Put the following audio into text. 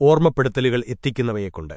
ഓർമ്മപ്പെടുത്തലുകൾ എത്തിക്കുന്നവയെക്കൊണ്ട്.